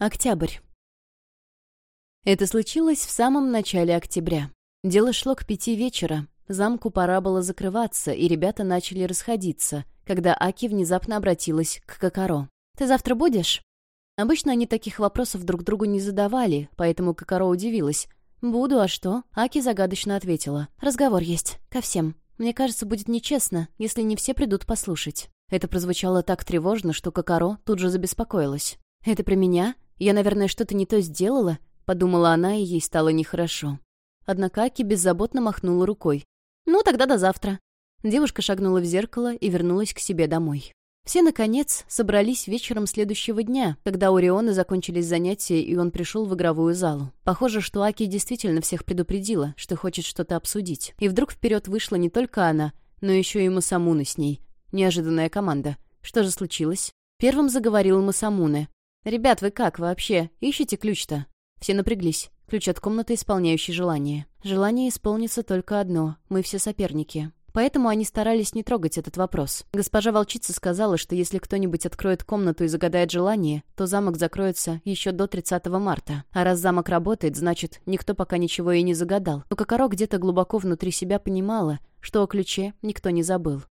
Октябрь. Это случилось в самом начале октября. Дело шло к пяти вечера. Замку пора было закрываться, и ребята начали расходиться, когда Аки внезапно обратилась к Кокоро. «Ты завтра будешь?» Обычно они таких вопросов друг другу не задавали, поэтому Кокоро удивилась. «Буду, а что?» Аки загадочно ответила. «Разговор есть. Ко всем. Мне кажется, будет нечестно, если не все придут послушать». Это прозвучало так тревожно, что Кокоро тут же забеспокоилась. «Это про меня? «Я, наверное, что-то не то сделала», — подумала она, и ей стало нехорошо. Однако Аки беззаботно махнула рукой. «Ну, тогда до завтра». Девушка шагнула в зеркало и вернулась к себе домой. Все, наконец, собрались вечером следующего дня, когда у Риона закончились занятия, и он пришел в игровую залу. Похоже, что Аки действительно всех предупредила, что хочет что-то обсудить. И вдруг вперед вышла не только она, но еще и Масамуна с ней. Неожиданная команда. Что же случилось? Первым заговорил Масамуне. «Ребят, вы как вообще? Ищете ключ-то?» Все напряглись. Ключ от комнаты, исполняющий желание. Желание исполнится только одно. Мы все соперники. Поэтому они старались не трогать этот вопрос. Госпожа волчица сказала, что если кто-нибудь откроет комнату и загадает желание, то замок закроется еще до 30 марта. А раз замок работает, значит, никто пока ничего и не загадал. Но Кокоро где-то глубоко внутри себя понимала, что о ключе никто не забыл.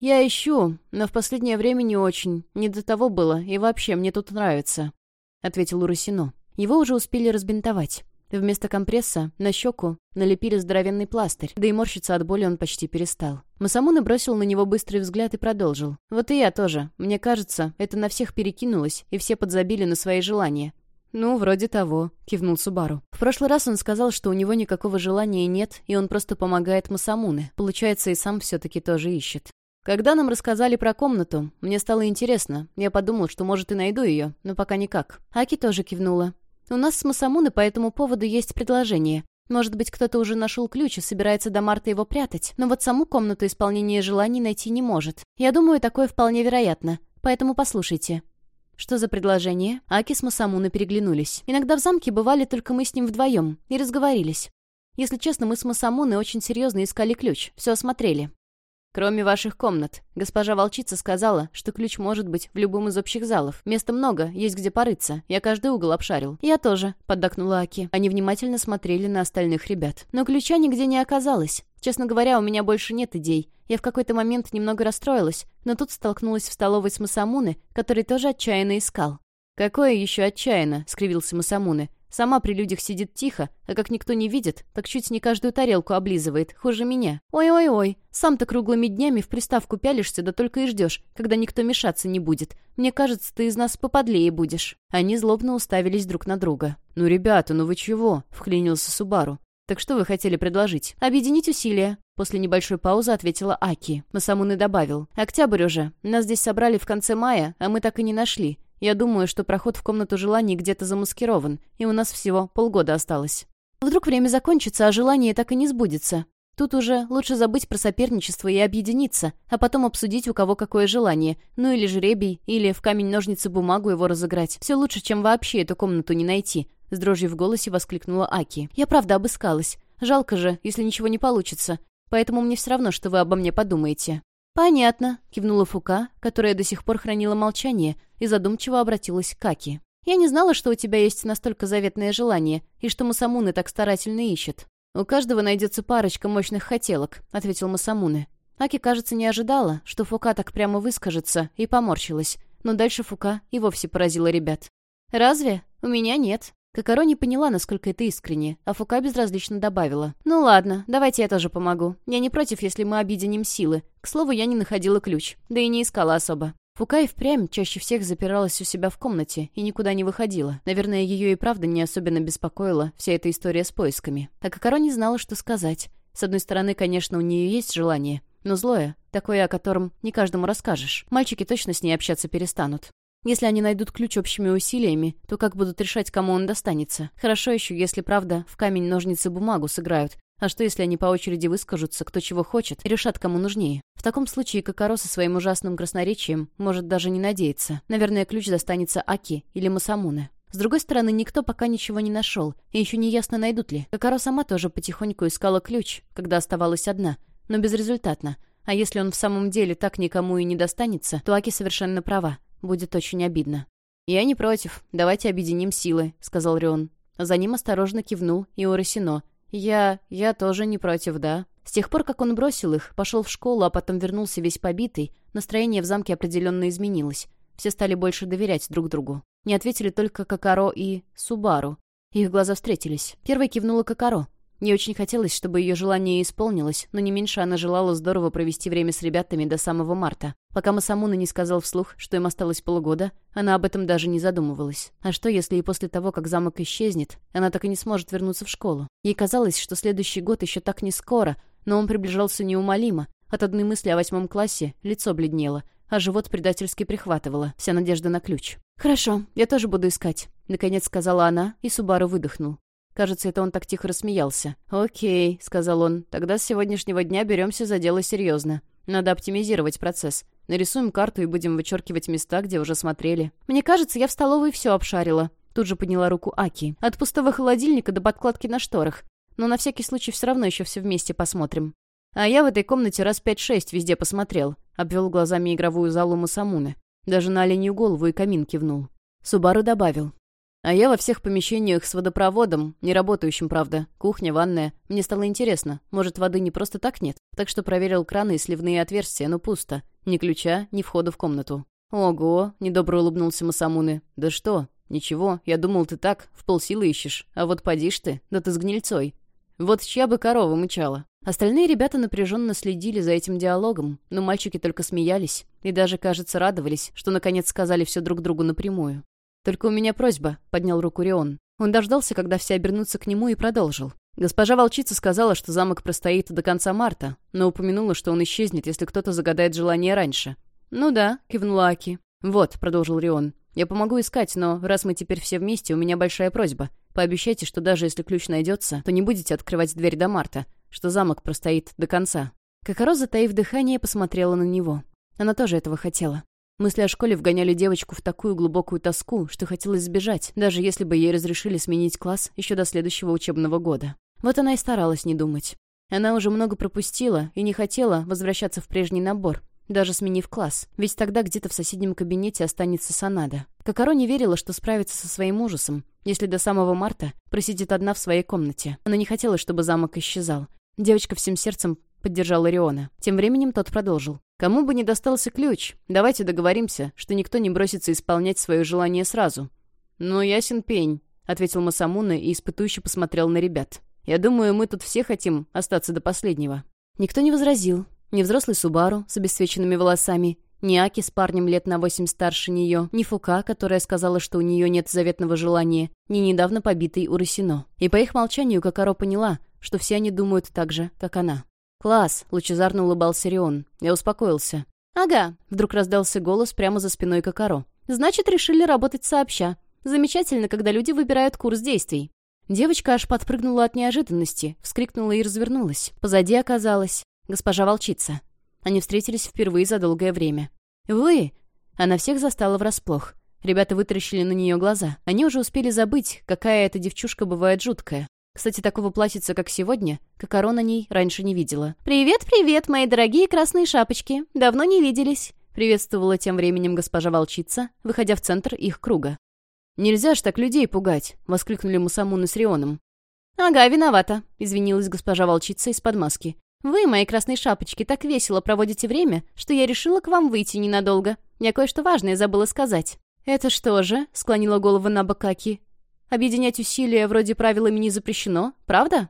«Я ищу, но в последнее время не очень. Не до того было, и вообще мне тут нравится», — ответил Урусино. Его уже успели разбинтовать. Вместо компресса на щеку налепили здоровенный пластырь, да и морщиться от боли он почти перестал. Масамуна бросил на него быстрый взгляд и продолжил. «Вот и я тоже. Мне кажется, это на всех перекинулось, и все подзабили на свои желания. «Ну, вроде того», — кивнул Субару. В прошлый раз он сказал, что у него никакого желания нет, и он просто помогает Масамуне. Получается, и сам все-таки тоже ищет. Когда нам рассказали про комнату, мне стало интересно. Я подумал, что, может, и найду ее, но пока никак. Аки тоже кивнула. У нас с Масамуной по этому поводу есть предложение. Может быть, кто-то уже нашел ключ и собирается до марта его прятать, но вот саму комнату исполнения желаний найти не может. Я думаю, такое вполне вероятно. Поэтому послушайте. Что за предложение? Аки с Масамуной переглянулись. Иногда в замке бывали только мы с ним вдвоем и разговорились. Если честно, мы с Масамуной очень серьезно искали ключ, все осмотрели. «Кроме ваших комнат. Госпожа волчица сказала, что ключ может быть в любом из общих залов. Места много, есть где порыться. Я каждый угол обшарил». «Я тоже», — поддакнула Аки. Они внимательно смотрели на остальных ребят. Но ключа нигде не оказалось. Честно говоря, у меня больше нет идей. Я в какой-то момент немного расстроилась, но тут столкнулась в столовой с Масамуны, который тоже отчаянно искал. «Какое еще отчаянно?» — скривился Масамуны. Сама при людях сидит тихо, а как никто не видит, так чуть не каждую тарелку облизывает, хуже меня. Ой-ой-ой, сам-то круглыми днями в приставку пялишься, да только и ждешь, когда никто мешаться не будет. Мне кажется, ты из нас поподлее будешь». Они злобно уставились друг на друга. «Ну, ребята, ну вы чего?» — вклинился Субару. «Так что вы хотели предложить?» «Объединить усилия», — после небольшой паузы ответила Аки. Масамуны добавил. «Октябрь уже. Нас здесь собрали в конце мая, а мы так и не нашли. Я думаю, что проход в комнату желаний где-то замаскирован, и у нас всего полгода осталось. Вдруг время закончится, а желание так и не сбудется. Тут уже лучше забыть про соперничество и объединиться, а потом обсудить, у кого какое желание. Ну или жребий, или в камень-ножницы-бумагу его разыграть. Все лучше, чем вообще эту комнату не найти. С дрожью в голосе воскликнула Аки. Я правда обыскалась. Жалко же, если ничего не получится. Поэтому мне все равно, что вы обо мне подумаете. «Понятно», — кивнула Фука, которая до сих пор хранила молчание, и задумчиво обратилась к Аки. «Я не знала, что у тебя есть настолько заветное желание, и что Масамуны так старательно ищет». «У каждого найдется парочка мощных хотелок», — ответил Масамуны. Аки, кажется, не ожидала, что Фука так прямо выскажется, и поморщилась. Но дальше Фука и вовсе поразила ребят. «Разве? У меня нет». Кокоро не поняла, насколько это искренне, а Фука безразлично добавила. «Ну ладно, давайте я тоже помогу. Я не против, если мы объединим силы. К слову, я не находила ключ, да и не искала особо». Фука и впрямь чаще всех запиралась у себя в комнате и никуда не выходила. Наверное, ее и правда не особенно беспокоила вся эта история с поисками. А Кокоро не знала, что сказать. С одной стороны, конечно, у нее есть желание, но злое, такое, о котором не каждому расскажешь. Мальчики точно с ней общаться перестанут. Если они найдут ключ общими усилиями, то как будут решать, кому он достанется? Хорошо еще, если, правда, в камень, ножницы, бумагу сыграют. А что, если они по очереди выскажутся, кто чего хочет, и решат, кому нужнее? В таком случае Кокоро со своим ужасным красноречием может даже не надеяться. Наверное, ключ достанется Аки или Масамуне. С другой стороны, никто пока ничего не нашел, и еще не ясно, найдут ли. Кокоро сама тоже потихоньку искала ключ, когда оставалась одна, но безрезультатно. А если он в самом деле так никому и не достанется, то Аки совершенно права. Будет очень обидно. «Я не против. Давайте объединим силы», — сказал Рион. За ним осторожно кивнул и Урасино. «Я... я тоже не против, да». С тех пор, как он бросил их, пошел в школу, а потом вернулся весь побитый, настроение в замке определенно изменилось. Все стали больше доверять друг другу. Не ответили только Кокаро и Субару. Их глаза встретились. Первой кивнула Кокаро. Не очень хотелось, чтобы ее желание исполнилось, но не меньше она желала здорово провести время с ребятами до самого марта. Пока Масамуна не сказал вслух, что им осталось полгода, она об этом даже не задумывалась. А что, если и после того, как замок исчезнет, она так и не сможет вернуться в школу? Ей казалось, что следующий год еще так не скоро, но он приближался неумолимо. От одной мысли о восьмом классе лицо бледнело, а живот предательски прихватывало, вся надежда на ключ. «Хорошо, я тоже буду искать», — наконец сказала она, и Субару выдохнул. Кажется, это он так тихо рассмеялся. «Окей», — сказал он, — «тогда с сегодняшнего дня беремся за дело серьезно. Надо оптимизировать процесс. Нарисуем карту и будем вычеркивать места, где уже смотрели. Мне кажется, я в столовой все обшарила». Тут же подняла руку Аки. «От пустого холодильника до подкладки на шторах. Но на всякий случай все равно еще все вместе посмотрим». «А я в этой комнате раз пять-шесть везде посмотрел», — обвел глазами игровую залу Масамуны. Даже на оленью голову и камин кивнул. Субару добавил. А я во всех помещениях с водопроводом, не работающим, правда. Кухня, ванная. Мне стало интересно, может, воды не просто так нет? Так что проверил краны и сливные отверстия, но пусто. Ни ключа, ни входа в комнату. «Ого!» — недобро улыбнулся Масамуны. «Да что? Ничего, я думал, ты так, в полсилы ищешь. А вот подишь ты, да ты с гнильцой. Вот чья бы корова мычала». Остальные ребята напряженно следили за этим диалогом, но мальчики только смеялись и даже, кажется, радовались, что наконец сказали все друг другу напрямую. «Только у меня просьба», — поднял руку Рион. Он дождался, когда все обернутся к нему, и продолжил. Госпожа волчица сказала, что замок простоит до конца марта, но упомянула, что он исчезнет, если кто-то загадает желание раньше. «Ну да», — кивнула Аки. «Вот», — продолжил Рион. «Я помогу искать, но раз мы теперь все вместе, у меня большая просьба. Пообещайте, что даже если ключ найдется, то не будете открывать дверь до марта, что замок простоит до конца». Кокоро, затаив дыхание, посмотрела на него. Она тоже этого хотела. Мысли о школе вгоняли девочку в такую глубокую тоску, что хотелось сбежать, даже если бы ей разрешили сменить класс еще до следующего учебного года. Вот она и старалась не думать. Она уже много пропустила и не хотела возвращаться в прежний набор, даже сменив класс, ведь тогда где-то в соседнем кабинете останется Санада. Кокоро не верила, что справится со своим ужасом, если до самого марта просидит одна в своей комнате. Она не хотела, чтобы замок исчезал. Девочка всем сердцем поддержала Риона. Тем временем тот продолжил. Кому бы не достался ключ, давайте договоримся, что никто не бросится исполнять свое желание сразу». «Ну, ясен пень», — ответил Масамуна и испытующе посмотрел на ребят. «Я думаю, мы тут все хотим остаться до последнего». Никто не возразил. Ни взрослый Субару с обесцвеченными волосами, ни Аки с парнем лет на восемь старше нее, ни Фука, которая сказала, что у нее нет заветного желания, ни недавно побитый Урасино. И по их молчанию Кокаро поняла, что все они думают так же, как она. «Класс!» — лучезарно улыбался Рион. Я успокоился. «Ага», — вдруг раздался голос прямо за спиной Кокаро. «Значит, решили работать сообща. Замечательно, когда люди выбирают курс действий». Девочка аж подпрыгнула от неожиданности, вскрикнула и развернулась. Позади оказалась госпожа волчица. Они встретились впервые за долгое время. «Вы!» Она всех застала врасплох. Ребята вытаращили на нее глаза. Они уже успели забыть, какая эта девчушка бывает жуткая. Кстати, такого платьица, как сегодня, Кокоро на ней раньше не видела. «Привет, привет, мои дорогие красные шапочки! Давно не виделись!» Приветствовала тем временем госпожа волчица, выходя в центр их круга. «Нельзя ж так людей пугать!» — воскликнули Мусамуны с Рионом. «Ага, виновата», — извинилась госпожа волчица из-под маски. «Вы, мои красные шапочки, так весело проводите время, что я решила к вам выйти ненадолго. Я кое-что важное забыла сказать». «Это что же?» — склонила голову на Бакаки. Объединять усилия вроде правилами не запрещено, правда?»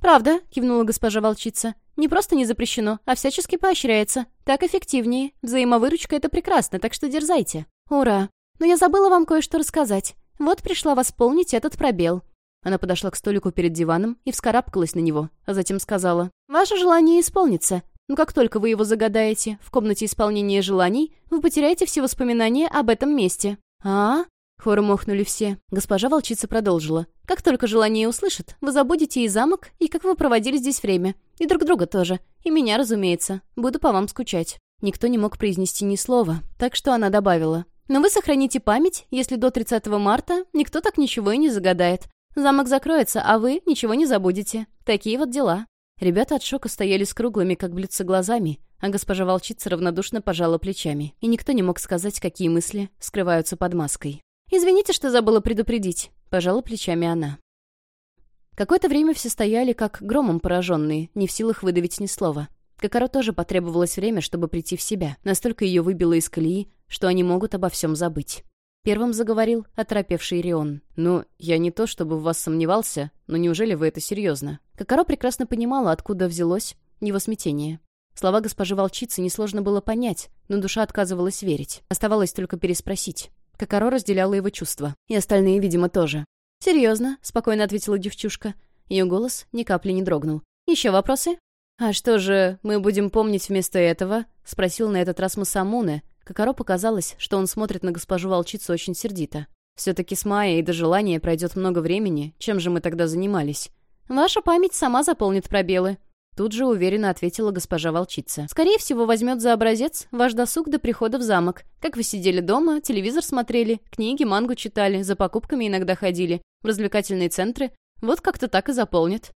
«Правда», — кивнула госпожа волчица. «Не просто не запрещено, а всячески поощряется. Так эффективнее. Взаимовыручка — это прекрасно, так что дерзайте». «Ура! Но я забыла вам кое-что рассказать. Вот пришла восполнить этот пробел». Она подошла к столику перед диваном и вскарабкалась на него, а затем сказала. «Ваше желание исполнится. Но как только вы его загадаете в комнате исполнения желаний, вы потеряете все воспоминания об этом месте». «А?» Хором охнули все. Госпожа волчица продолжила. «Как только желание услышит, вы забудете и замок, и как вы проводили здесь время. И друг друга тоже. И меня, разумеется. Буду по вам скучать». Никто не мог произнести ни слова, так что она добавила. «Но вы сохраните память, если до 30 марта никто так ничего и не загадает. Замок закроется, а вы ничего не забудете. Такие вот дела». Ребята от шока стояли с круглыми, как блюдца, глазами, а госпожа волчица равнодушно пожала плечами, и никто не мог сказать, какие мысли скрываются под маской. «Извините, что забыла предупредить», — пожала плечами она. Какое-то время все стояли, как громом пораженные, не в силах выдавить ни слова. Кокоро тоже потребовалось время, чтобы прийти в себя. Настолько ее выбило из колеи, что они могут обо всем забыть. Первым заговорил оторопевший Рион. «Ну, я не то чтобы в вас сомневался, но неужели вы это серьезно?» Кокоро прекрасно понимала, откуда взялось его смятение. Слова госпожи волчицы несложно было понять, но душа отказывалась верить. Оставалось только переспросить. Кокоро разделяла его чувства. И остальные, видимо, тоже. «Серьезно?» — спокойно ответила девчушка. Ее голос ни капли не дрогнул. «Еще вопросы?» «А что же, мы будем помнить вместо этого?» — спросил на этот раз Масамуне. Кокоро показалось, что он смотрит на госпожу волчицу очень сердито. «Все-таки с Майей до желания пройдет много времени. Чем же мы тогда занимались?» «Ваша память сама заполнит пробелы», Тут же уверенно ответила госпожа волчица. «Скорее всего, возьмет за образец ваш досуг до прихода в замок. Как вы сидели дома, телевизор смотрели, книги, мангу читали, за покупками иногда ходили, в развлекательные центры. Вот как-то так и заполнит».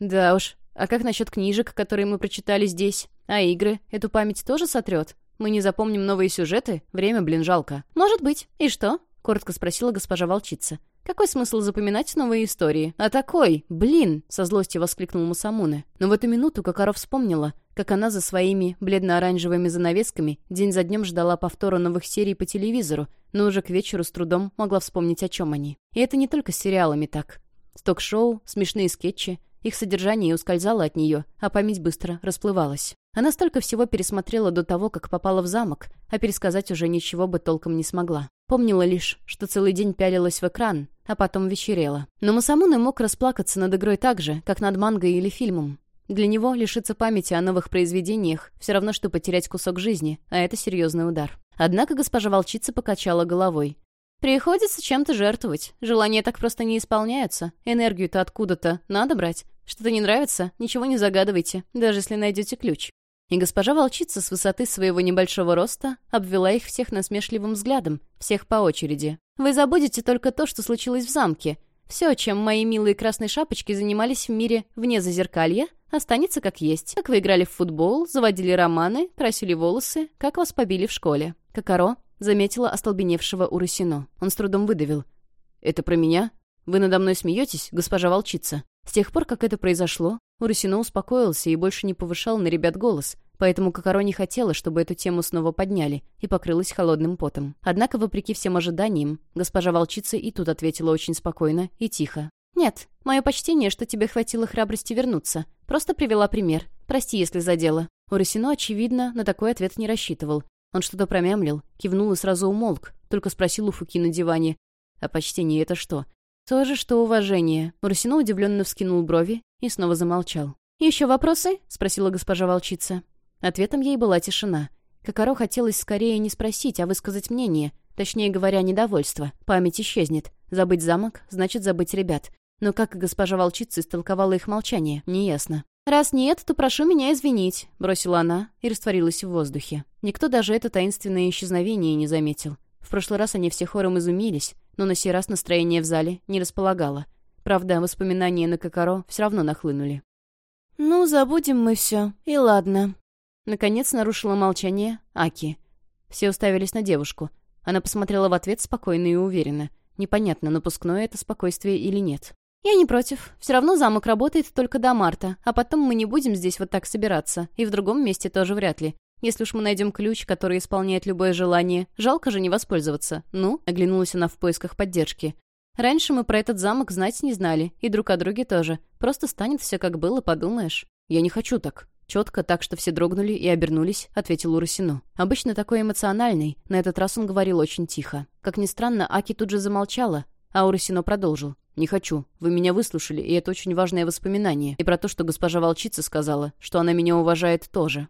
«Да уж, а как насчет книжек, которые мы прочитали здесь? А игры? Эту память тоже сотрет? Мы не запомним новые сюжеты? Время, блин, жалко. Может быть. И что? Коротко спросила госпожа волчица. Какой смысл запоминать новые истории? А такой, блин, со злостью воскликнул Мусамуне. Но в эту минуту Кокаро вспомнила, как она за своими бледно-оранжевыми занавесками день за днем ждала повтора новых серий по телевизору, но уже к вечеру с трудом могла вспомнить, о чем они. И это не только с сериалами так. Сток-шоу, смешные скетчи, их содержание ускользало от нее, а память быстро расплывалась. Она столько всего пересмотрела до того, как попала в замок, а пересказать уже ничего бы толком не смогла. Помнила лишь, что целый день пялилась в экран, а потом вечерела. Но Масамуне мог расплакаться над игрой так же, как над мангой или фильмом. Для него лишиться памяти о новых произведениях все равно, что потерять кусок жизни, а это серьезный удар. Однако госпожа волчица покачала головой. Приходится чем-то жертвовать. Желания так просто не исполняются. Энергию-то откуда-то надо брать. Что-то не нравится, ничего не загадывайте, даже если найдете ключ. И госпожа волчица с высоты своего небольшого роста обвела их всех насмешливым взглядом, всех по очереди. Вы забудете только то, что случилось в замке. Все, чем мои милые красные шапочки занимались в мире вне зазеркалья, останется как есть. Как вы играли в футбол, заводили романы, красили волосы, как вас побили в школе. Кокоро заметила остолбеневшего Урасино. Он с трудом выдавил. «Это про меня? Вы надо мной смеетесь, госпожа волчица?» С тех пор, как это произошло, Урасино успокоился и больше не повышал на ребят голос, поэтому Кокоро не хотела, чтобы эту тему снова подняли, и покрылась холодным потом. Однако, вопреки всем ожиданиям, госпожа волчица и тут ответила очень спокойно и тихо. «Нет, мое почтение, что тебе хватило храбрости вернуться. Просто привела пример. Прости, если задела». Урасино, очевидно, на такой ответ не рассчитывал, он что-то промямлил, кивнул и сразу умолк, только спросил у Фуки на диване. «А почтение это что?» «То же, что уважение». Мурсино удивленно вскинул брови и снова замолчал. «Еще вопросы?» — спросила госпожа волчица. Ответом ей была тишина. Кокоро хотелось скорее не спросить, а высказать мнение, точнее говоря, недовольство. Память исчезнет. Забыть замок — значит забыть ребят. Но как госпожа волчица истолковала их молчание, неясно. «Раз нет, то прошу меня извинить», — бросила она и растворилась в воздухе. Никто даже это таинственное исчезновение не заметил. В прошлый раз они все хором изумились, но на сей раз настроение в зале не располагало. Правда, воспоминания на Кокоро все равно нахлынули. «Ну, забудем мы все, и ладно». Наконец нарушила молчание Аки. Все уставились на девушку. Она посмотрела в ответ спокойно и уверенно. Непонятно, напускное это спокойствие или нет. «Я не против. Все равно замок работает только до марта, а потом мы не будем здесь вот так собираться, и в другом месте тоже вряд ли. Если уж мы найдем ключ, который исполняет любое желание, жалко же не воспользоваться. Ну?» — оглянулась она в поисках поддержки. «Раньше мы про этот замок знать не знали, и друг о друге тоже. Просто станет все как было, подумаешь». «Я не хочу так», Четко, так что все дрогнули и обернулись, ответил Урасино. Обычно такой эмоциональный, на этот раз он говорил очень тихо. Как ни странно, Аки тут же замолчала, а Урасино продолжил. «Не хочу. Вы меня выслушали, и это очень важное воспоминание. И про то, что госпожа волчица сказала, что она меня уважает тоже».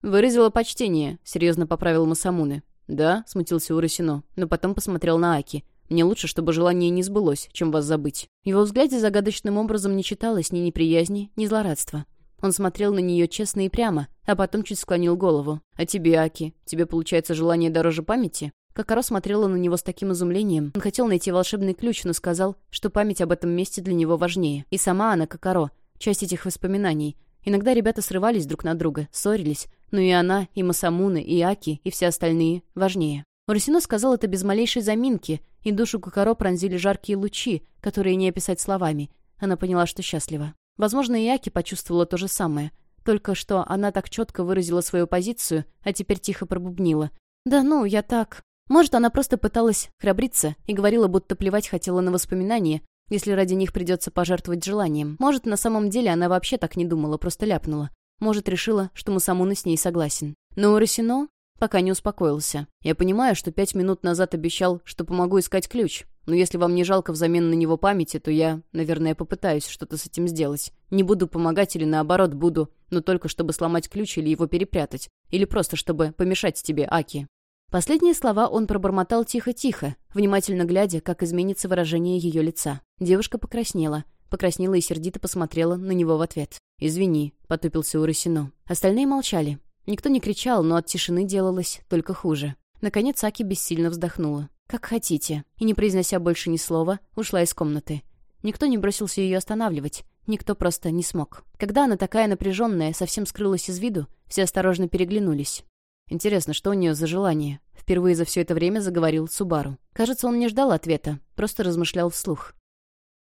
«Выразила почтение», — серьезно поправил Масамуны. «Да», — смутился Урасино, но потом посмотрел на Аки. «Мне лучше, чтобы желание не сбылось, чем вас забыть». В его взгляде загадочным образом не читалось ни неприязни, ни злорадства. Он смотрел на нее честно и прямо, а потом чуть склонил голову. «А тебе, Аки, тебе, получается, желание дороже памяти?» Кокоро смотрела на него с таким изумлением. Он хотел найти волшебный ключ, но сказал, что память об этом месте для него важнее. И сама она, Кокоро, часть этих воспоминаний. Иногда ребята срывались друг на друга, ссорились, но и она, и Масамуна, и Аки, и все остальные важнее. Урасино сказал это без малейшей заминки, и душу Кокоро пронзили жаркие лучи, которые не описать словами. Она поняла, что счастлива. Возможно, и Аки почувствовала то же самое. Только что она так четко выразила свою позицию, а теперь тихо пробубнила. «Да ну, я так...» Может, она просто пыталась храбриться и говорила, будто плевать хотела на воспоминания, если ради них придется пожертвовать желанием. Может, на самом деле она вообще так не думала, просто ляпнула. Может, решила, что Мусамуна с ней согласен. Но Урасино пока не успокоился. «Я понимаю, что пять минут назад обещал, что помогу искать ключ. Но если вам не жалко взамен на него памяти, то я, наверное, попытаюсь что-то с этим сделать. Не буду помогать или наоборот буду, но только чтобы сломать ключ или его перепрятать. Или просто чтобы помешать тебе, Аки». Последние слова он пробормотал тихо-тихо, внимательно глядя, как изменится выражение ее лица. Девушка покраснела. Покраснела и сердито посмотрела на него в ответ. «Извини», — потупился Урасино. Остальные молчали. Никто не кричал, но от тишины делалось только хуже. Наконец Аки бессильно вздохнула. «Как хотите», и, не произнося больше ни слова, ушла из комнаты. Никто не бросился ее останавливать. Никто просто не смог. Когда она такая напряженная, совсем скрылась из виду, все осторожно переглянулись. Интересно, что у нее за желание? Впервые за все это время заговорил Субару. Кажется, он не ждал ответа, просто размышлял вслух.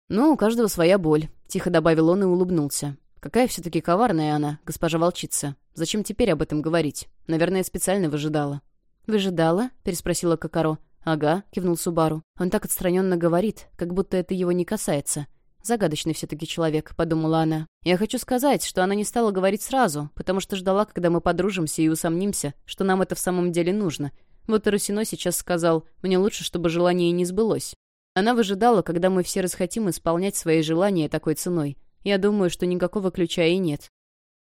«Ну, у каждого своя боль», — тихо добавил он и улыбнулся. Какая все-таки коварная она, госпожа волчица. Зачем теперь об этом говорить? Наверное, специально выжидала. «Выжидала?» — переспросила Кокаро. «Ага», — кивнул Субару. «Он так отстраненно говорит, как будто это его не касается. Загадочный все-таки человек», — подумала она. «Я хочу сказать, что она не стала говорить сразу, потому что ждала, когда мы подружимся и усомнимся, что нам это в самом деле нужно. Вот и Русино сейчас сказал, мне лучше, чтобы желание не сбылось. Она выжидала, когда мы все расхотим исполнять свои желания такой ценой. Я думаю, что никакого ключа и нет».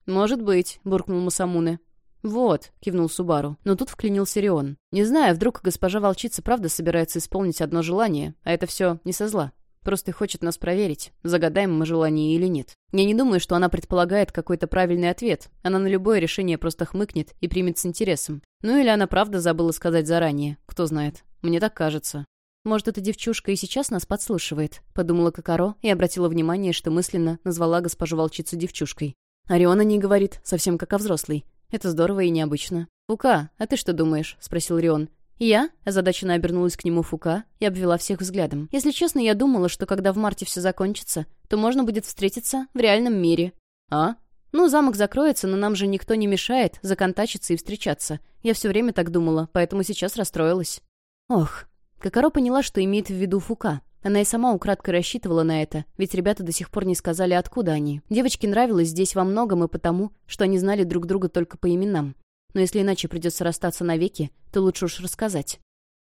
«Может быть», — буркнул Масамуне. «Вот», — кивнул Субару. Но тут вклинился Рион. «Не знаю, вдруг госпожа волчица правда собирается исполнить одно желание, а это все не со зла. Просто хочет нас проверить, загадаем мы желание или нет. Я не думаю, что она предполагает какой-то правильный ответ. Она на любое решение просто хмыкнет и примет с интересом. Ну или она правда забыла сказать заранее, кто знает. Мне так кажется. «Может, эта девчушка и сейчас нас подслушивает?» — подумала Кокаро и обратила внимание, что мысленно назвала госпожу волчицу девчушкой. Ориона не говорит, совсем как о взрослой. Это здорово и необычно. «Фука, а ты что думаешь?» — спросил Рион. «Я?» — озадаченно обернулась к нему Фука и обвела всех взглядом. «Если честно, я думала, что когда в марте все закончится, то можно будет встретиться в реальном мире». «А?» «Ну, замок закроется, но нам же никто не мешает законтачиться и встречаться. Я все время так думала, поэтому сейчас расстроилась». «Ох, Кокоро поняла, что имеет в виду Фука. Она и сама украдкой рассчитывала на это, ведь ребята до сих пор не сказали, откуда они. Девочке нравилось здесь во многом и потому, что они знали друг друга только по именам. Но если иначе придется расстаться навеки, то лучше уж рассказать.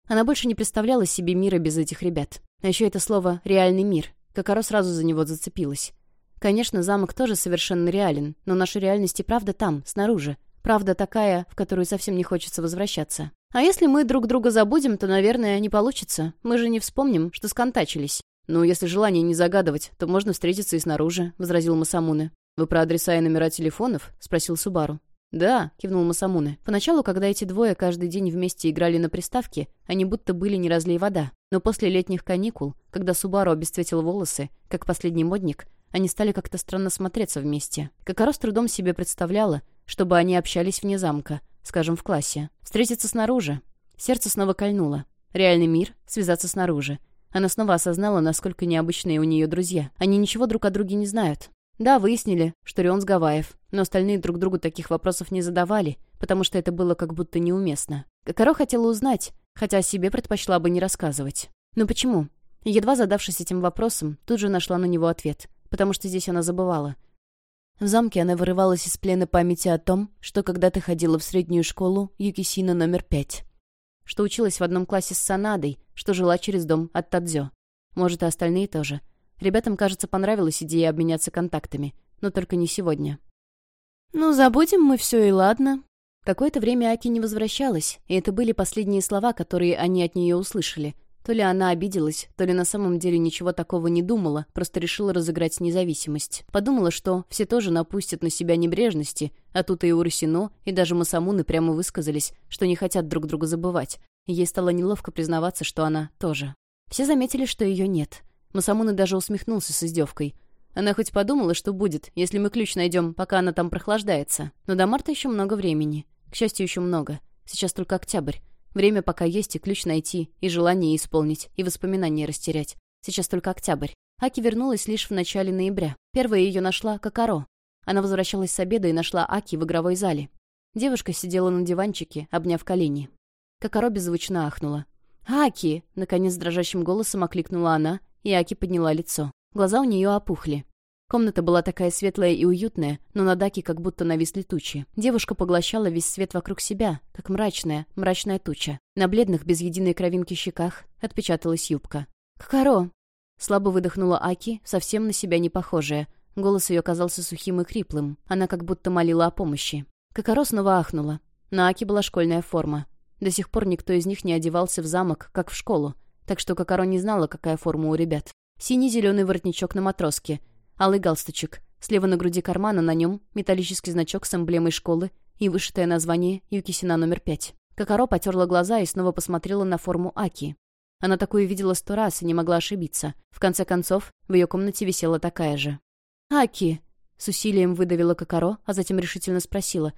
Она больше не представляла себе мира без этих ребят. А еще это слово «реальный мир». Кокоро сразу за него зацепилась. Конечно, замок тоже совершенно реален, но наша реальность и правда там, снаружи. Правда такая, в которую совсем не хочется возвращаться. А если мы друг друга забудем, то, наверное, не получится. Мы же не вспомним, что сконтачились. «Ну, если желание не загадывать, то можно встретиться и снаружи», — возразил Масамуне. «Вы про адреса и номера телефонов?» — спросил Субару. «Да», — кивнул Масамуне. Поначалу, когда эти двое каждый день вместе играли на приставке, они будто были не разлей вода. Но после летних каникул, когда Субару обесцветил волосы, как последний модник, они стали как-то странно смотреться вместе. Кокоро с трудом себе представляла, чтобы они общались вне замка, скажем, в классе. Встретиться снаружи. Сердце снова кольнуло. Реальный мир, связаться снаружи. Она снова осознала, насколько необычные у нее друзья. Они ничего друг о друге не знают. Да, выяснили, что Рион с Гавайев, но остальные друг другу таких вопросов не задавали, потому что это было как будто неуместно. Кокоро хотела узнать, хотя о себе предпочла бы не рассказывать. Но почему? Едва задавшись этим вопросом, тут же нашла на него ответ потому что здесь она забывала. В замке она вырывалась из плена памяти о том, что когда-то ходила в среднюю школу Юкисина номер пять, что училась в одном классе с Санадой, что жила через дом от Тадзё. Может, и остальные тоже. Ребятам, кажется, понравилась идея обменяться контактами, но только не сегодня. «Ну, забудем мы все и ладно». Какое-то время Аки не возвращалась, и это были последние слова, которые они от нее услышали — то ли она обиделась, то ли на самом деле ничего такого не думала, просто решила разыграть независимость. Подумала, что все тоже напустят на себя небрежности, а тут и Урасино, и даже Масамуны прямо высказались, что не хотят друг друга забывать. Ей стало неловко признаваться, что она тоже. Все заметили, что ее нет. Масамуны даже усмехнулся с издевкой. Она хоть подумала, что будет, если мы ключ найдем, пока она там прохлаждается. Но до марта еще много времени. К счастью, еще много. Сейчас только октябрь. Время пока есть, и ключ найти, и желание исполнить, и воспоминания растерять. Сейчас только октябрь. Аки вернулась лишь в начале ноября. Первая ее нашла Кокаро. Она возвращалась с обеда и нашла Аки в игровой зале. Девушка сидела на диванчике, обняв колени. Кокаро беззвучно ахнула. «Аки!» — наконец дрожащим голосом окликнула она, и Аки подняла лицо. Глаза у нее опухли. Комната была такая светлая и уютная, но на Даке как будто нависли тучи. Девушка поглощала весь свет вокруг себя, как мрачная, мрачная туча. На бледных, без единой кровинки щеках отпечаталась юбка. «Какаро!» Слабо выдохнула Аки, совсем на себя не похожая. Голос ее казался сухим и хриплым. Она как будто молила о помощи. Какаро снова ахнула. На Аки была школьная форма. До сих пор никто из них не одевался в замок, как в школу. Так что Какаро не знала, какая форма у ребят. Синий-зеленый воротничок на матроске, алый галстучек, слева на груди кармана на нем металлический значок с эмблемой школы и вышитое название Юкисина номер пять. Какаро потерла глаза и снова посмотрела на форму Аки. Она такую видела сто раз и не могла ошибиться. В конце концов, в ее комнате висела такая же. «Аки!» — с усилием выдавила Какаро, а затем решительно спросила.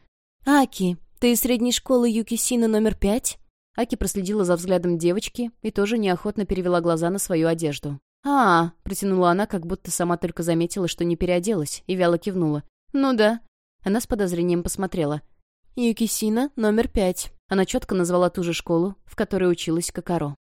«Аки, ты из средней школы Юкисина номер пять?» Аки проследила за взглядом девочки и тоже неохотно перевела глаза на свою одежду. «А, — протянула она, как будто сама только заметила, что не переоделась, и вяло кивнула. «Ну да». Она с подозрением посмотрела. «Юкисина, номер пять». Она четко назвала ту же школу, в которой училась Кокаро.